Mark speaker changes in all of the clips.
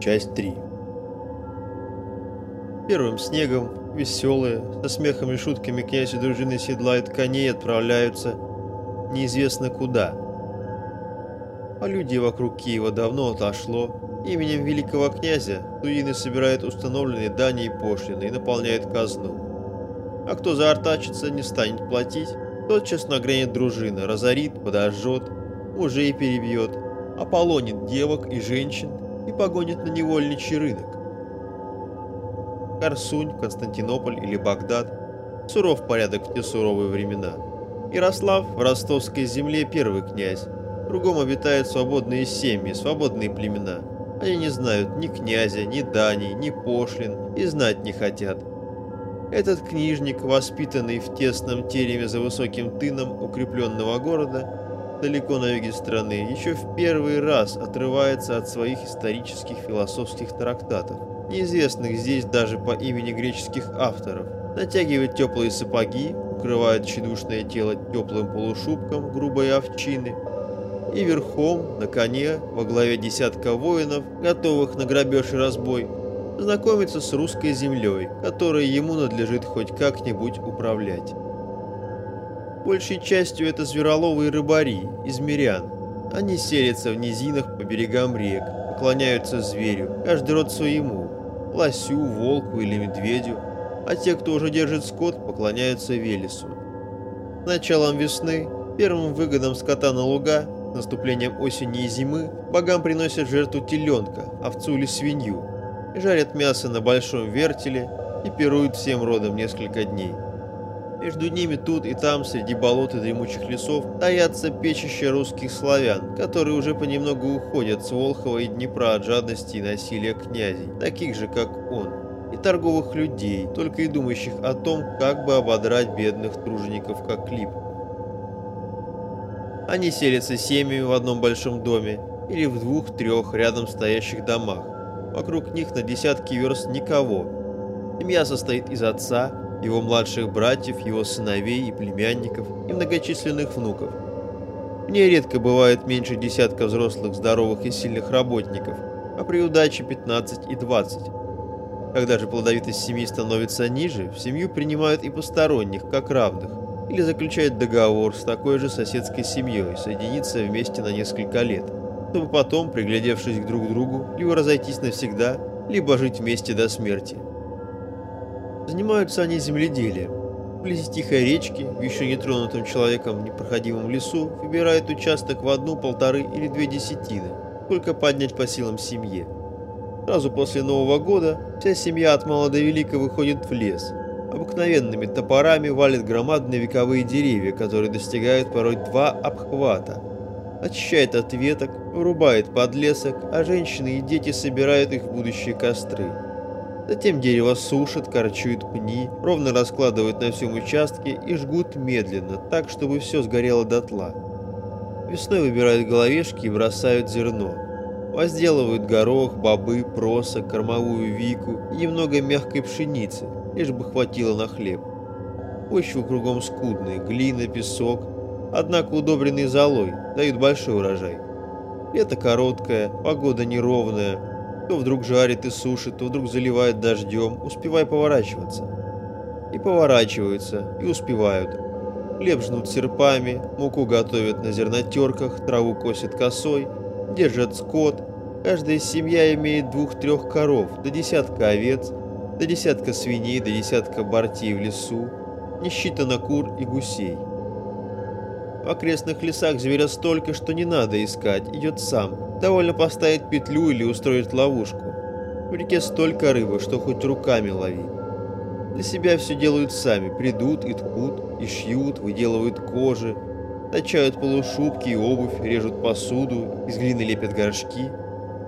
Speaker 1: Часть 3 Первым снегом, веселые, со смехом и шутками князь и дружины седлают коней и отправляются неизвестно куда. А люди вокруг Киева давно отошло. Именем великого князя туины собирают установленные дани и пошлины и наполняют казну. А кто заортачится, не станет платить, тотчас нагрянет дружина, разорит, подожжет, мужей перебьет, ополонит девок и женщин и погонит на невольничий рынок. Корсунь, Константинополь или Багдад – суров порядок в те суровые времена. Ярослав в ростовской земле первый князь, кругом обитают свободные семьи, свободные племена. Они не знают ни князя, ни дани, ни пошлин и знать не хотят. Этот книжник, воспитанный в тесном тереме за высоким тыном укрепленного города, далеко на юге страны, еще в первый раз отрывается от своих исторических философских трактатов, неизвестных здесь даже по имени греческих авторов, натягивает теплые сапоги, укрывает тщедушное тело теплым полушубком грубой овчины, и верхом, на коне, во главе десятка воинов, готовых на грабеж и разбой, знакомиться с русской землей, которой ему надлежит хоть как-нибудь управлять. Большей частью это звероловые рыбари из мирян. Они селятся в низинах по берегам рек, поклоняются зверю, каждый род своему, лосю, волку или медведю, а те, кто уже держит скот, поклоняются Велесу. Началом весны, первым выгодом скота на луга, наступлением осени и зимы, богам приносят жертву теленка, овцу или свинью, жарят мясо на большом вертеле и пируют всем родом несколько дней. Между ними тут и там, среди болот и дремучих лесов, таятся печища русских славян, которые уже понемногу уходят с Волхова и Днепра от жадности и насилия князей, таких же, как он, и торговых людей, только и думающих о том, как бы ободрать бедных тружеников, как лип. Они селятся семьями в одном большом доме или в двух-трех рядом стоящих домах. Вокруг них на десятки верст никого. Семья состоит из отца, его младших братьев, его сыновей и племянников и многочисленных внуков. В ней редко бывает меньше десятка взрослых, здоровых и сильных работников, а при удаче 15 и 20. Когда же плодовитость семьи становится ниже, в семью принимают и посторонних, как равных, или заключают договор с такой же соседской семьей, соединиться вместе на несколько лет, чтобы потом, приглядевшись друг к другу, либо разойтись навсегда, либо жить вместе до смерти. Занимаются они земледелием. Вблизи тихой речки, в еще не тронутом человеком непроходимом лесу, выбирают участок в одну, полторы или две десятины, только поднять по силам семье. Сразу после Нового года вся семья от мала до велика выходит в лес. Обыкновенными топорами валят громадные вековые деревья, которые достигают порой два обхвата. Очищает от веток, вырубает подлесок, а женщины и дети собирают их в будущие костры. Затем дерево сушат, корчуют пни, ровно раскладывают на всем участке и жгут медленно, так, чтобы все сгорело дотла. Весной выбирают головешки и бросают зерно. Возделывают горох, бобы, просо, кормовую вику и немного мягкой пшеницы, лишь бы хватило на хлеб. Почву кругом скудные, глина, песок, однако удобренные золой, дают большой урожай. Лето короткое, погода неровная, то вдруг жарит и сушит, то вдруг заливает дождем, успевай поворачиваться. И поворачиваются, и успевают. Хлеб жнут серпами, муку готовят на зернотерках, траву косят косой, держат скот. Каждая семья имеет двух-трех коров, до десятка овец, до десятка свиней, до десятка бортей в лесу, не считано кур и гусей. В окрестных лесах зверя столько, что не надо искать, идет сам. Довольно поставить петлю или устроить ловушку. В реке столько рыбы, что хоть руками лови. Для себя все делают сами, придут и ткут, и шьют, выделывают кожи, точают полушубки и обувь, режут посуду, из глины лепят горшки.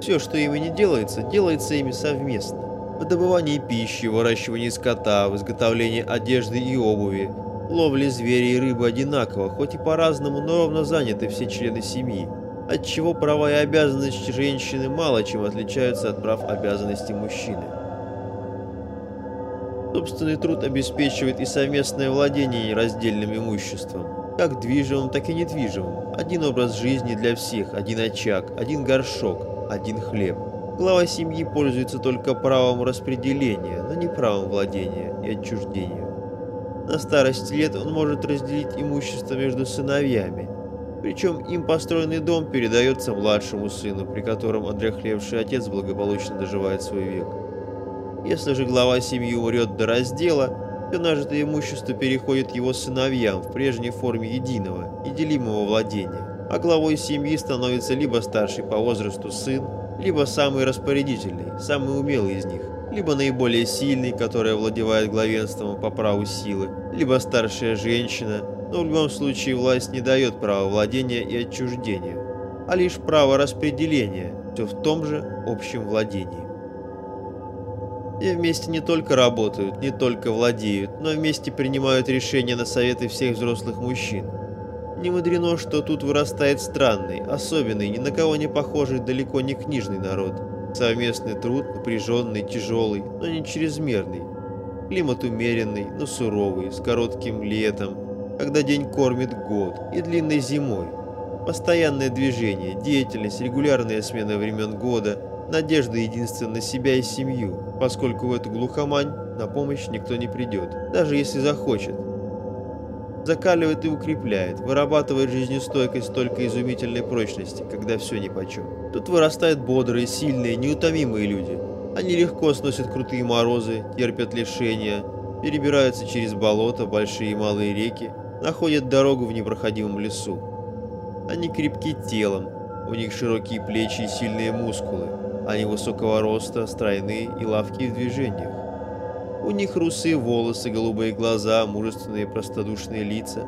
Speaker 1: Все, что ими не делается, делается ими совместно. В добывании пищи, выращивании скота, в изготовлении одежды и обуви, ловли зверей и рыбы одинаково, хоть и по-разному, но ровно заняты все члены семьи, отчего права и обязанности женщины мало чем отличаются от прав обязанностей мужчины. Собственный труд обеспечивает и совместное владение нераздельным имуществом, как движимым, так и недвижимым. Один образ жизни для всех, один очаг, один горшок, один хлеб. Глава семьи пользуется только правом распределения, но не правом владения и отчуждения. На старости лет он может разделить имущество между сыновьями, причем им построенный дом передается младшему сыну, при котором одряхлевший отец благополучно доживает свой век. Если же глава семьи умрет до раздела, то нажитое имущество переходит его сыновьям в прежней форме единого, неделимого владения, а главой семьи становится либо старший по возрасту сын, либо самый распорядительный, самый умелый из них, либо наиболее сильный, который овладевает главенством по праву силы, либо старшая женщина, но в любом случае власть не дает права владения и отчуждения, а лишь право распределения, все в том же общем владении. И вместе не только работают, не только владеют, но вместе принимают решения на советы всех взрослых мужчин. Не мудрено, что тут вырастает странный, особенный, ни на кого не похожий, далеко не книжный народ. Совместный труд, напряженный, тяжелый, но не чрезмерный. Климат умеренный, но суровый, с коротким летом, когда день кормит год, и длинной зимой. Постоянное движение, деятельность, регулярная смена времен года, надежда единственно на себя и семью, поскольку в эту глухомань на помощь никто не придет, даже если захочет. Закаливает и укрепляет, вырабатывает жизнестойкость столько изумительной прочности, когда все нипочем. Тут вырастают бодрые, сильные, неутомимые люди. Они легко сносят крутые морозы, терпят лишения, перебираются через болота, большие и малые реки, находят дорогу в непроходимом лесу. Они крепки телом, у них широкие плечи и сильные мускулы, они высокого роста, стройные и ловки в движениях. У них русые волосы, голубые глаза, мужественные простодушные лица.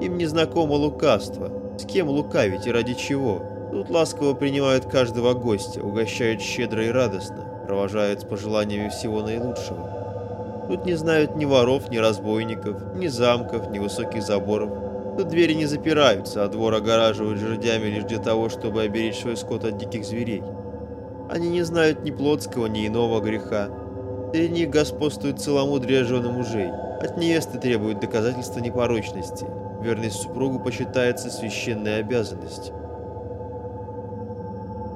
Speaker 1: Им незнакомо лукавство. С кем лукавить и ради чего? Тут ласково принимают каждого гостя, угощают щедро и радостно, провожают с пожеланиями всего наилучшего. Тут не знают ни воров, ни разбойников, ни замков, ни высоких заборов. Тут двери не запираются, а двор огораживают жердями лишь для того, чтобы оберечь свой скот от диких зверей. Они не знают ни плотского, ни иного греха. Среди них господствует целомудрие жены мужей. От невесты требуют доказательства непорочности. Верность супругу почитается священной обязанностью.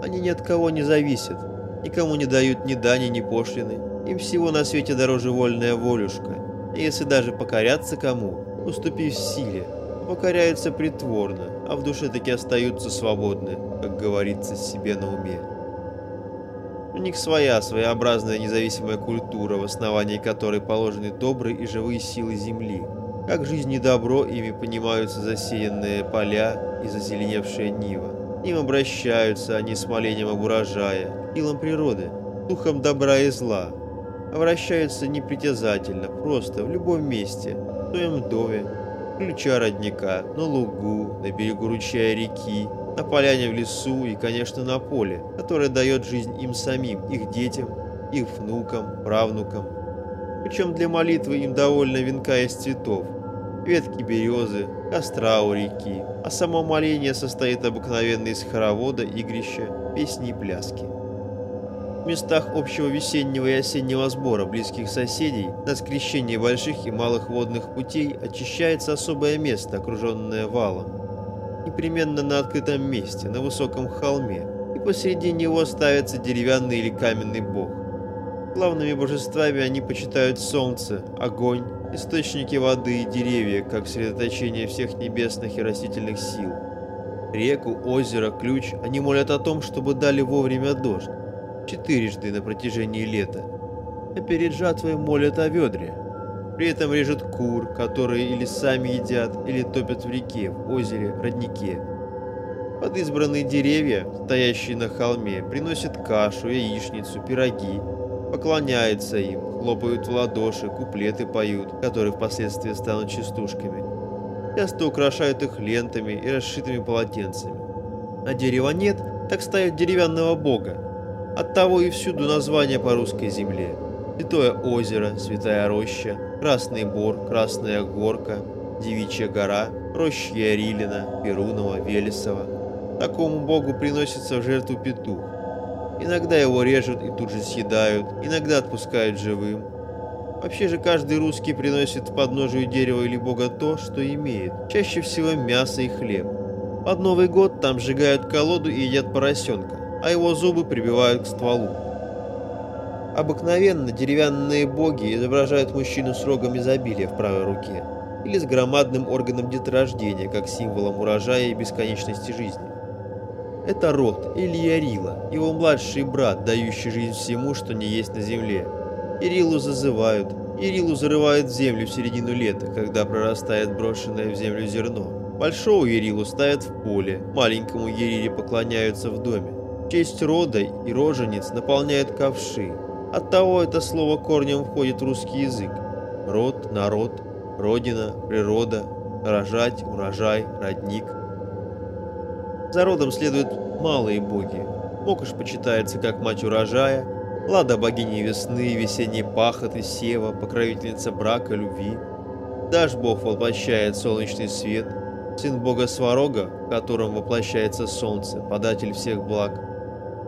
Speaker 1: Они ни от кого не зависят, никому не дают ни дани, ни пошлины, им всего на свете дороже вольная волюшка. И если даже покоряться кому, уступив силе, покоряются притворно, а в душе таки остаются свободны, как говорится себе на уме. У них своя, своеобразная независимая культура, в основании которой положены добрые и живые силы земли. Как жизнь и добро ими понимаются засеянные поля и зазеленевшая нива. Им обращаются они с молением об урожае, силам природы, духом добра и зла, обращаются непритязательно, просто, в любом месте, в своем доме, ключа родника, на лугу, на берегу ручья реки, на поляне в лесу и, конечно, на поле, которое дает жизнь им самим, их детям, их внукам, правнукам. Причем для молитвы им довольно венка из цветов, ветки березы, костра у реки, а само моление состоит обыкновенно из хоровода, игрища, песни и пляски. В местах общего весеннего и осеннего сбора близких соседей на скрещении больших и малых водных путей очищается особое место, окруженное валом. Непременно на открытом месте, на высоком холме, и посреди него ставится деревянный или каменный бог. Главными божествами они почитают солнце, огонь, источники воды и деревья, как средоточение всех небесных и растительных сил. Реку, озеро, ключ они молят о том, чтобы дали вовремя дождь четырежды на протяжении лета, а перед жатвой молят о ведре. При этом режут кур, которые или сами едят, или топят в реке, в озере, роднике. Под избранные деревья, стоящие на холме, приносят кашу, яичницу, пироги, поклоняются им, хлопают в ладоши, куплеты поют, которые впоследствии станут частушками. Часто украшают их лентами и расшитыми полотенцами. А дерева нет, так ставят деревянного бога, Оттого и всюду название по русской земле. Святое озеро, Святая роща, Красный бор, Красная горка, Девичья гора, роща Ярилина, Перунова, Велесова. Такому богу приносится в жертву петух. Иногда его режут и тут же съедают, иногда отпускают живым. Вообще же каждый русский приносит подножию дерева или бога то, что имеет, чаще всего мясо и хлеб. Под Новый год там сжигают колоду и едят поросенка а его зубы прибивают к стволу. Обыкновенно деревянные боги изображают мужчину с рогом изобилия в правой руке или с громадным органом деторождения, как символом урожая и бесконечности жизни. Это род или Ярила, его младший брат, дающий жизнь всему, что не есть на земле. Ирилу зазывают, Ирилу зарывают в землю в середину лета, когда прорастает брошенное в землю зерно. Большого Ирилу ставят в поле, маленькому Ериле поклоняются в доме. В честь рода и рожениц наполняют ковши. Оттого это слово корнем входит в русский язык. Род, народ, родина, природа, рожать, урожай, родник. За родом следуют малые боги. Мокош почитается как мать урожая, Лада богини весны, весенней пахоты, сева, покровительница брака, любви. Дашь бог воплощает солнечный свет, сын бога Сварога, в котором воплощается солнце, податель всех благ.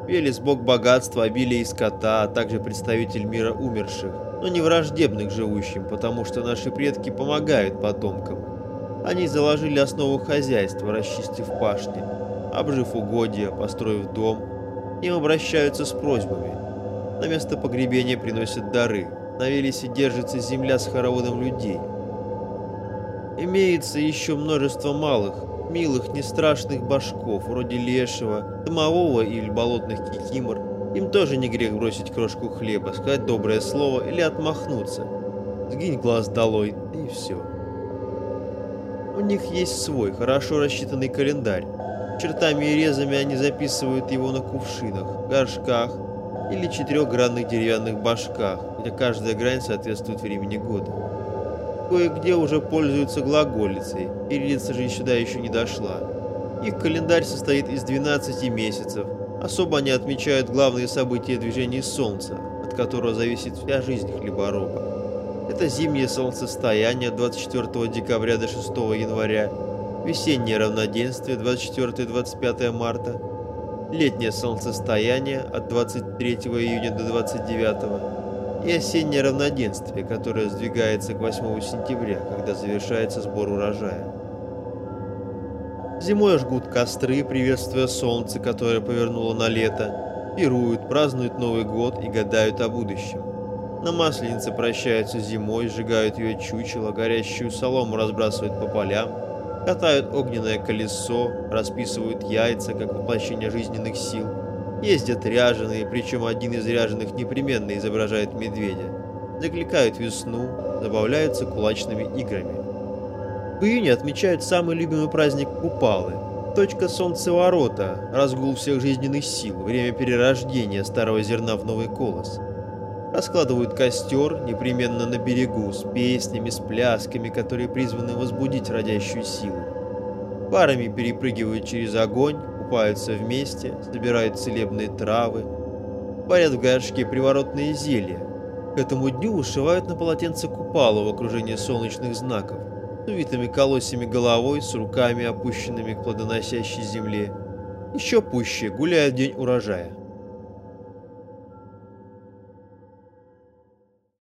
Speaker 1: Велес бог богатства, обилия и скота, а также представитель мира умерших, но не враждебных живущим, потому что наши предки помогают потомкам. Они заложили основу хозяйства, расчистив пашни, обжив угодья, построив дом. Им обращаются с просьбами. На место погребения приносят дары. На Велесе держится земля с хороводом людей. Имеется еще множество малых, милых, нестрашных башков, вроде лешего, домового или болотных кикимор. Им тоже не грех бросить крошку хлеба, сказать доброе слово или отмахнуться. Сгинь глаз долой, и все. У них есть свой, хорошо рассчитанный календарь. Чертами и резами они записывают его на кувшинах, горшках или четырехгранных деревянных башках, где каждая грань соответствует времени года. Кое-где уже пользуются глаголицей, кириллица же сюда еще не дошла. Их календарь состоит из 12 месяцев. Особо они отмечают главные события движения Солнца, от которого зависит вся жизнь хлебороба. Это зимнее солнцестояние 24 декабря до 6 января, весеннее равноденствие 24-25 марта, летнее солнцестояние от 23 июня до 29 и осеннее равноденствие, которое сдвигается к 8 сентября, когда завершается сбор урожая. Зимой жгут костры, приветствуя солнце, которое повернуло на лето, пируют, празднуют Новый год и гадают о будущем. На Масленице прощаются зимой, сжигают ее чучело, горящую солому разбрасывают по полям, катают огненное колесо, расписывают яйца, как воплощение жизненных сил, ездят ряженые, причем один из ряженых непременно изображает медведя, закликают весну, забавляются кулачными играми. В июне отмечают самый любимый праздник Купалы, точка солнцеворота, разгул всех жизненных сил, время перерождения старого зерна в новый колос. Раскладывают костер, непременно на берегу, с песнями, с плясками, которые призваны возбудить родящую силу. Парами перепрыгивают через огонь, купаются вместе, собирают целебные травы, варят в горшке приворотные зелья. К этому дню ушивают на полотенце купалу в окружении солнечных знаков, с увитыми колосьями головой, с руками, опущенными к плодоносящей земле. Еще пуще гуляют день урожая.